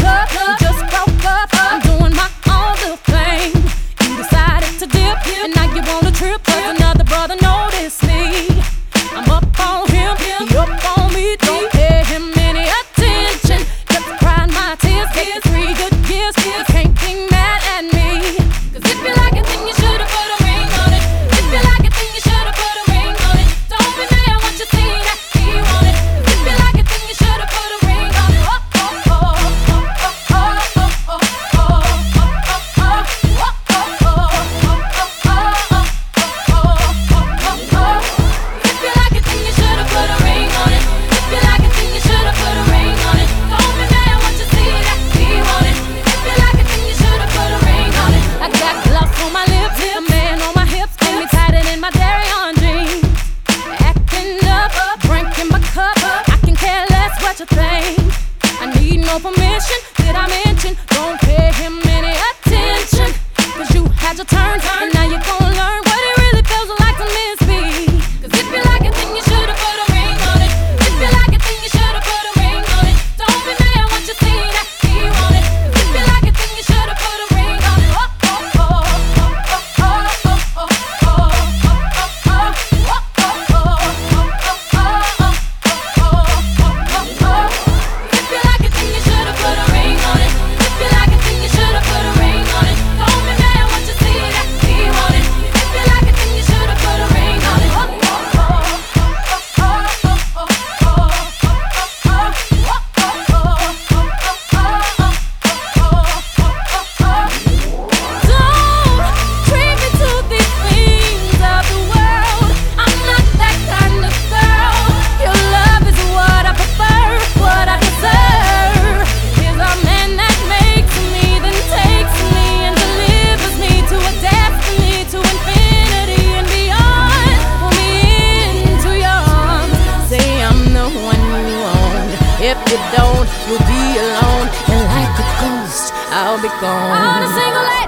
club, just broke up. I'm doing my own little thing. You decided to dip, and now you want a trip. Cause another brother noticed me. I'm up on him, he up on me. Don't to think. I need no permission. Did I mention? Don't you don't, you'll be alone. And like a ghost, I'll be gone. I'm a single lady.